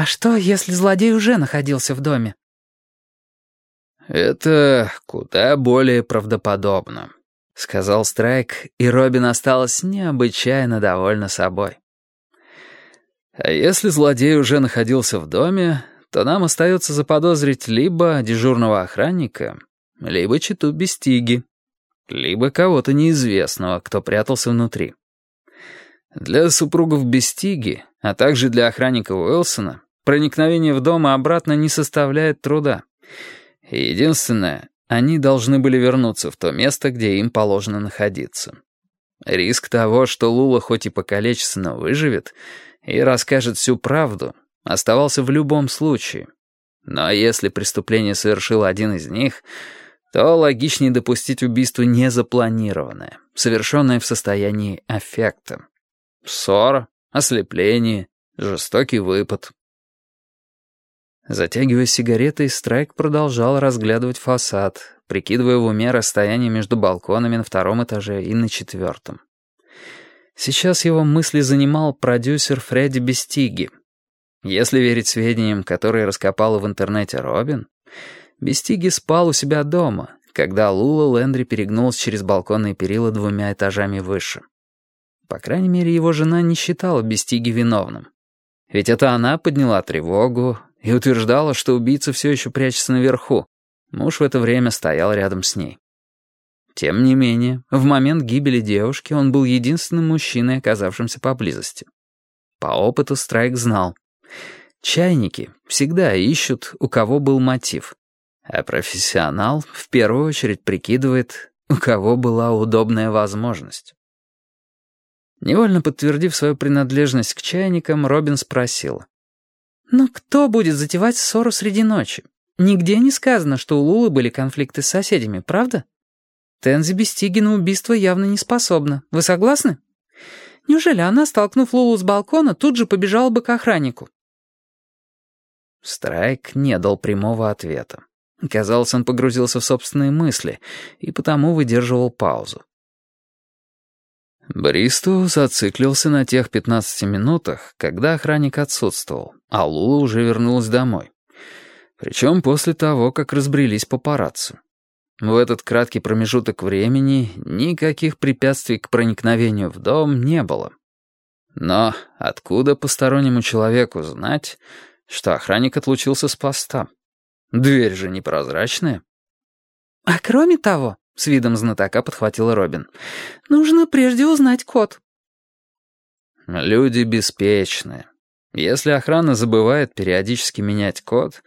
«А что, если злодей уже находился в доме?» «Это куда более правдоподобно», — сказал Страйк, и Робин осталась необычайно довольна собой. «А если злодей уже находился в доме, то нам остается заподозрить либо дежурного охранника, либо читу Бестиги, либо кого-то неизвестного, кто прятался внутри. Для супругов Бестиги, а также для охранника Уилсона, проникновение в дом и обратно не составляет труда. единственное, они должны были вернуться в то место, где им положено находиться. Риск того, что Лула хоть и покалечится, но выживет, и расскажет всю правду, оставался в любом случае. Но если преступление совершил один из них, то логичнее допустить убийство незапланированное, совершенное в состоянии аффекта. Ссора, ослепление, жестокий выпад. Затягивая сигаретой, Страйк продолжал разглядывать фасад, прикидывая в уме расстояние между балконами на втором этаже и на четвертом. Сейчас его мысли занимал продюсер Фредди Бестиги. Если верить сведениям, которые раскопала в интернете Робин, Бестиги спал у себя дома, когда Лула Лендри перегнулась через балконные перила двумя этажами выше. По крайней мере, его жена не считала Бестиги виновным. Ведь это она подняла тревогу и утверждала, что убийца все еще прячется наверху. Муж в это время стоял рядом с ней. Тем не менее, в момент гибели девушки он был единственным мужчиной, оказавшимся поблизости. По опыту Страйк знал. Чайники всегда ищут, у кого был мотив. А профессионал в первую очередь прикидывает, у кого была удобная возможность. Невольно подтвердив свою принадлежность к чайникам, Робин спросил: «Но кто будет затевать ссору среди ночи? Нигде не сказано, что у Лулы были конфликты с соседями, правда? Тензи Бестиги на убийство явно не способна. Вы согласны? Неужели она, столкнув Лулу с балкона, тут же побежала бы к охраннику?» Страйк не дал прямого ответа. Казалось, он погрузился в собственные мысли и потому выдерживал паузу. Бристу зациклился на тех 15 минутах, когда охранник отсутствовал, а Лула уже вернулась домой. Причем после того, как разбрелись папарацци. В этот краткий промежуток времени никаких препятствий к проникновению в дом не было. Но откуда постороннему человеку знать, что охранник отлучился с поста? Дверь же непрозрачная. «А кроме того», с видом знатока подхватила Робин. «Нужно прежде узнать код». «Люди беспечны. Если охрана забывает периодически менять код,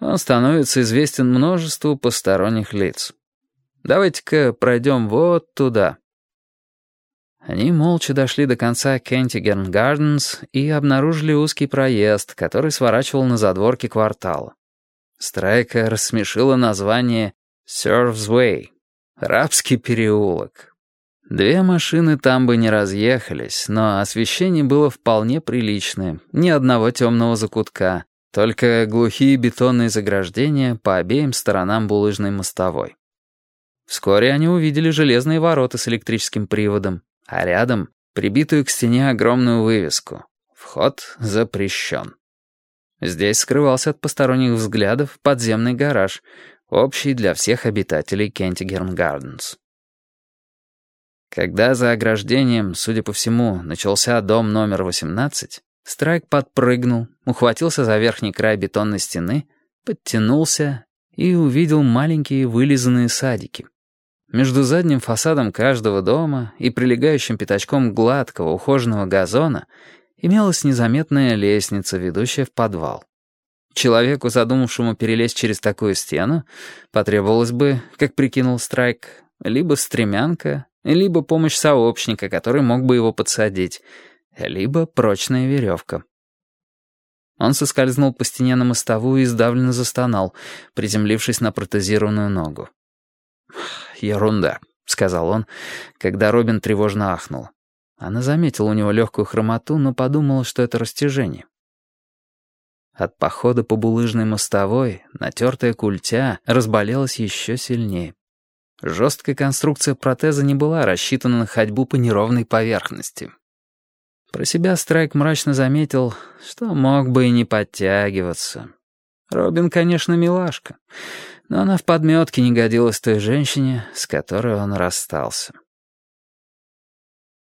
он становится известен множеству посторонних лиц. Давайте-ка пройдем вот туда». Они молча дошли до конца Кентигерн Гарденс и обнаружили узкий проезд, который сворачивал на задворке квартала. Страйка рассмешила название «Surf's Way». Рабский переулок. Две машины там бы не разъехались, но освещение было вполне приличное, ни одного темного закутка, только глухие бетонные заграждения по обеим сторонам булыжной мостовой. Вскоре они увидели железные ворота с электрическим приводом, а рядом — прибитую к стене огромную вывеску «Вход запрещен». Здесь скрывался от посторонних взглядов подземный гараж, общий для всех обитателей Кентигерн Гарденс. Когда за ограждением, судя по всему, начался дом номер 18, Страйк подпрыгнул, ухватился за верхний край бетонной стены, подтянулся и увидел маленькие вылизанные садики. Между задним фасадом каждого дома и прилегающим пятачком гладкого ухоженного газона имелась незаметная лестница, ведущая в подвал. Человеку, задумавшему перелезть через такую стену, потребовалось бы, как прикинул Страйк, либо стремянка, либо помощь сообщника, который мог бы его подсадить, либо прочная веревка. Он соскользнул по стене на мостовую и сдавленно застонал, приземлившись на протезированную ногу. «Ерунда», — сказал он, когда Робин тревожно ахнул. Она заметила у него легкую хромоту, но подумала, что это растяжение. От похода по булыжной мостовой натертая культя разболелась еще сильнее. Жесткая конструкция протеза не была рассчитана на ходьбу по неровной поверхности. Про себя Страйк мрачно заметил, что мог бы и не подтягиваться. Робин, конечно, милашка, но она в подметке не годилась той женщине, с которой он расстался.